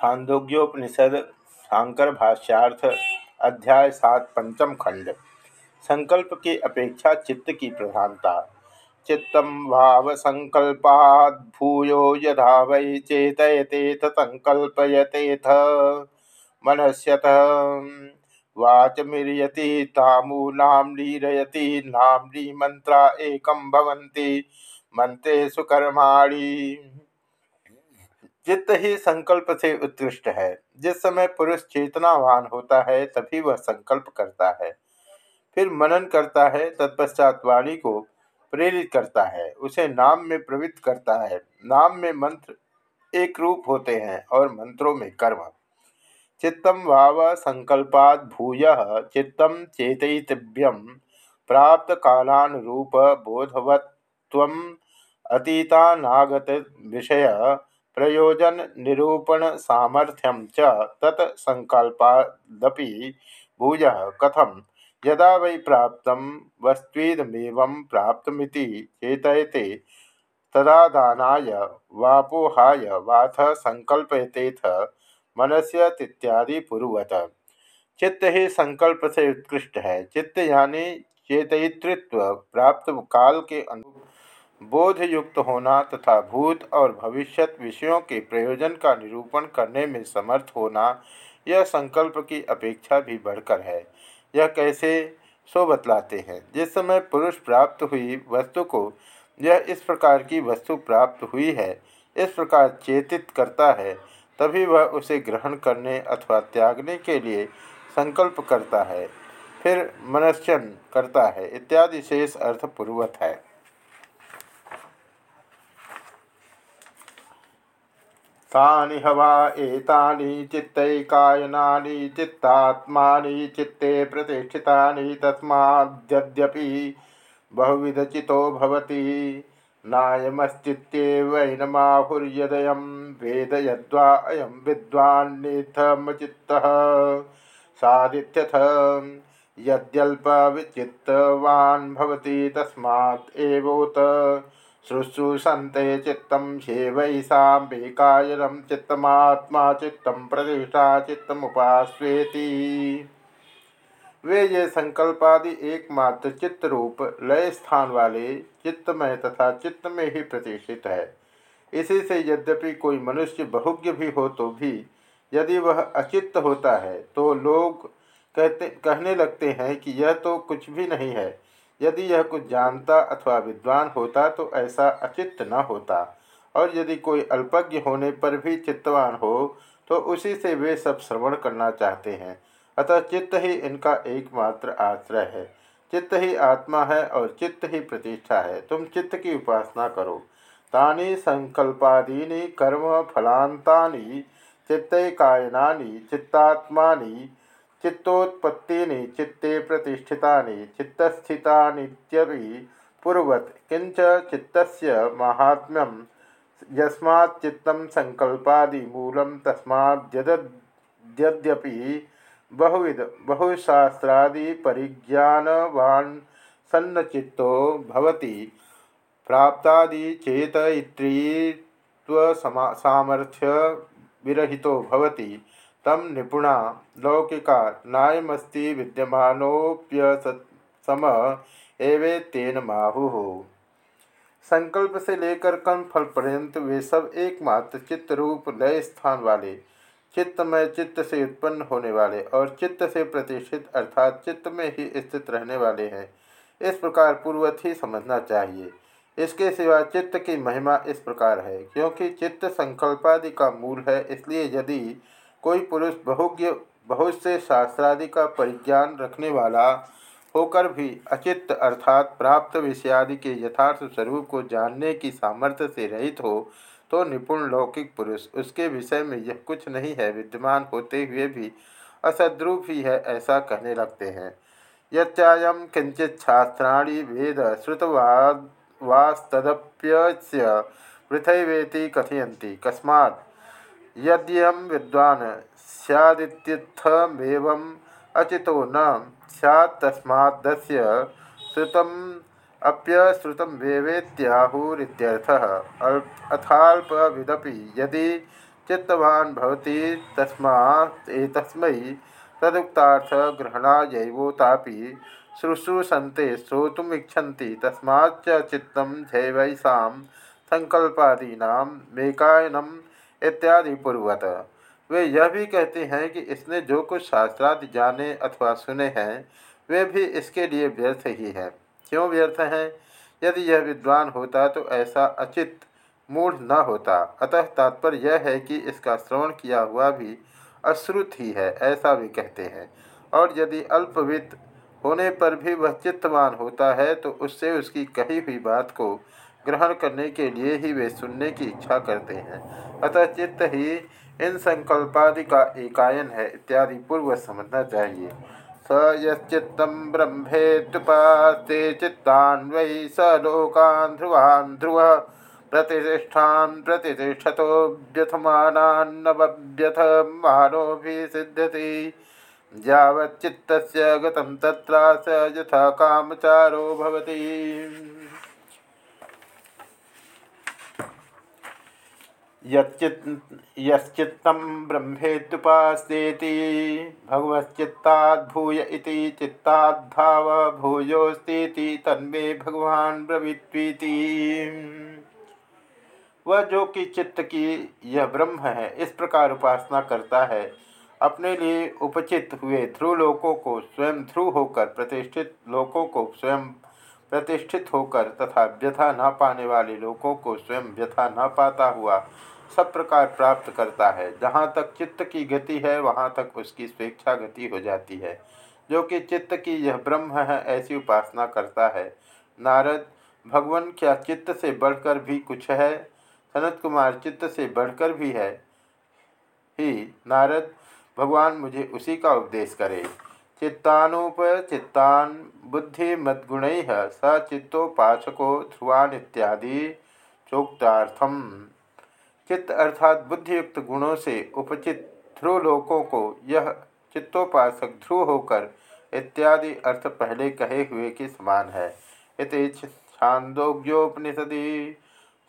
छांदोग्योपनिषद शांकर भाष्यार्थ अध्याय सात पंचम खंड। संकल्प की अपेक्षा चित्त की प्रधानता। चित्तम भाव संकल्पाद भूयो यथा वै चेतयतेथ संकल्पयतेथ मनस्यत वाचमीयति तामूलाम लीरयति नाम्री मंत्रा एकम भवन्ति। मंत्रेषु कर्माणि चित्त ही संकल्प से उत्कृष्ट है। जिस समय पुरुष चेतनावान होता है, तभी वह संकल्प करता है। फिर मनन करता है, तत्पश्चात वाणी को प्रेरित करता है। उसे नाम में प्रवृत्त करता है। नाम में मंत्र एक रूप होते हैं और मंत्रों में कर्म। चित्तम वाव संकल्पाद भूय चित्तम चेतव्यम प्राप्त कालानुरूप बोधवत्व अतीतानागत विषय प्रयोजन निरूपण सामर्थ्यम च तत्संकल्पादपि भूय कथम यदा वै प्राप्त वस्त्वीदमेवं प्राप्तमिति चेतयते तदादानाय वापोहाय, वाथ संकल्पयतेथ मनस्यतीत्यादि पूर्वत। चित्त ही संकल्प से उत्कृष्ट है। चित्त यानी चेतयित्व प्राप्त काल के अनुरूप बोध युक्त होना तथा भूत और भविष्यत विषयों के प्रयोजन का निरूपण करने में समर्थ होना, यह संकल्प की अपेक्षा भी बढ़कर है। यह कैसे? सो बतलाते हैं। जिस समय पुरुष प्राप्त हुई वस्तु को, यह इस प्रकार की वस्तु प्राप्त हुई है। इस प्रकार चेतित करता है, तभी वह उसे ग्रहण करने अथवा त्यागने के लिए संकल्प करता है। फिर मनश्चन करता है। इत्यादि शेष अर्थ पूर्वत है। तानि हवा एतानि चित्तैकायनानि, चित्तात्मानि, चित्ते प्रतिष्ठितानि, तस्माद्यद्यपि बहुविधचितो भवति। नायमश्चित्येवैनमाहुर्यदयं वेद यद्वा अयं विद्वान्निथमचित्तः। सादित्यथ यद्यल्पविचित्तवान् भवति तस्मात् एवोत। शुश्रूषन्ते चित्तं ह्येवैषाम्बिकायनं चित्तमात्मा चित्तं प्रतिष्ठा चित्त चित्तमुपास्वेति। वे ये संकल्पादि एकमात्र चित्त रूप लय स्थान वाले चित्तमय तथा चित्त में ही प्रतिष्ठित है। इसी से यद्यपि कोई मनुष्य बहुज्ञ भी हो तो भी यदि वह अचित्त होता है तो लोग कहते, कहने लगते हैं कि यह तो कुछ भी नहीं है। यदि यह कुछ जानता अथवा विद्वान होता तो ऐसा अचित्त न होता। और यदि कोई अल्पज्ञ होने पर भी चित्तवान हो तो उसी से वे सब श्रवण करना चाहते हैं। अतः चित्त ही इनका एकमात्र आश्रय है। चित्त ही आत्मा है और चित्त ही प्रतिष्ठा है। तुम चित्त की उपासना करो। तानि संकल्पादीनि कर्म फलांतानि चित्तकायनानि, चित्तात्मानि चित्तोत्पत्ति चित्ते प्रतिष्ठिता चित्तस्थितानित्यपि पूर्वत किंच चित्तस्य महात्म्यम यस्माच्चित्तं संकल्पादिमूलं तस्माद्यद्यपि बहुविध बहुशास्त्रादिपरिज्ञानवान् सन्नचित्तो भवति। प्राप्तादिचेतयित्रीत्वसामर्थ्य विरहितो भवति। तम निपुणा लौकिका नायमस्ति विद्यमानोप्यसम एवेतेन माहु। संकल्प से लेकर कर्म फल पर्यंत वे सब एकमात्र चित्त रूप लय स्थान वाले, चित्तमय चित्त से उत्पन्न होने वाले और चित्त से प्रतिष्ठित अर्थात चित्त में ही स्थित रहने वाले हैं। इस प्रकार पूर्वत ही समझना चाहिए। इसके सिवा चित्त की महिमा इस प्रकार है, क्योंकि चित्त संकल्पादि का मूल है, इसलिए यदि कोई पुरुष बहुज्ञ, बहुत से शास्त्रादि का परिज्ञान रखने वाला होकर भी अचित अर्थात प्राप्त विषयादि के यथार्थ स्वरूप को जानने की सामर्थ्य से रहित हो तो निपुण लौकिक पुरुष उसके विषय में यह कुछ नहीं है। विद्यमान होते हुए भी असद्रूप ही है ऐसा कहने लगते हैं। यच्चायम किंचित शास्त्राणी वेद श्रुतवाद वास्तप्य पृथ्वेति कथयती कस्मात् यद्यम विद्वान सैदित्यमेवं अचितो न सैत्तस्मादस्य श्रुतम अप्यश्रुतं वेवेत्याहुरित्यर्थः। अथाल्पविदपि यदि चित्तवान भवति तस्मै तदुक्तार्थ ग्रहणायैवोतापि शुश्रूषन्ते श्रोतुमिच्छन्ति तस्माच्च चित्तं जैवैषां संकल्पादीनां मेकायनम इत्यादि पूर्वत वे यह भी कहते हैं कि इसने जो कुछ शास्त्रादि जाने अथवा सुने हैं, वे भी इसके लिए व्यर्थ ही हैं। क्यों व्यर्थ हैं? यदि यह विद्वान होता तो ऐसा अचित मूढ़ न होता। अतः तात्पर्य यह है कि इसका श्रवण किया हुआ भी अश्रुत ही है, ऐसा भी कहते हैं। और यदि अल्पवित होने पर भी वह चित्तवान होता है तो उससे उसकी कही हुई बात को ग्रहण करने के लिए ही वे सुनने की इच्छा करते हैं। अतः चित्त ही इन संकल्पादि का एकायन है इत्यादि पूर्व समझना चाहिए। स ब्रह्मेत्युपास्ते चित्तान् वै स लोकान् ध्रुवान् ध्रुव प्रतिष्ठान प्रतिष्ठतो व्यथमानान्नव्यथमानोभिसिद्ध्यति यावच्चित्तस्य गतं तत्र स यथा कामचारो भवति। यश्चित्त ब्रह्मेत्युपास्तेति। भगवच्चित्ताद्भूय इति चित्ताद्भाव भूयोस्ती तन्मे भगवान ब्रवीत्वीति। वह जो कि चित्त की यह ब्रह्म है, इस प्रकार उपासना करता है। अपने लिए उपचित हुए ध्रुव लोकों को स्वयं ध्रुव होकर प्रतिष्ठित लोकों को स्वयं प्रतिष्ठित होकर तथा व्यथा न पाने वाले लोगों को स्वयं व्यथा न पाता हुआ सब प्रकार प्राप्त करता है। जहाँ तक चित्त की गति है, वहाँ तक उसकी स्वेच्छा गति हो जाती है। जो कि चित्त की यह ब्रह्म है, ऐसी उपासना करता है। नारद, भगवान क्या चित्त से बढ़कर भी कुछ है? सनत कुमार, चित्त से बढ़कर भी है? ही, नारद, भगवान मुझे उसी का उपदेश करे। चित्तानुपचित्तान बुद्धि मद्गुण स चित्तोपासको ध्रुवान इत्यादि चोक्तार्थम। चित्त अर्थात बुद्धियुक्त गुणों से उपचित ध्रुव लोकों को यह चित्तोपासक ध्रुव होकर इत्यादि अर्थ पहले कहे हुए के समान है। इत छांदोग्योपनिषदि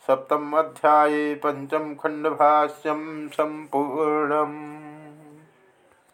सप्तम अध्याय पंचम खंडभाष्यम संपूर्णम।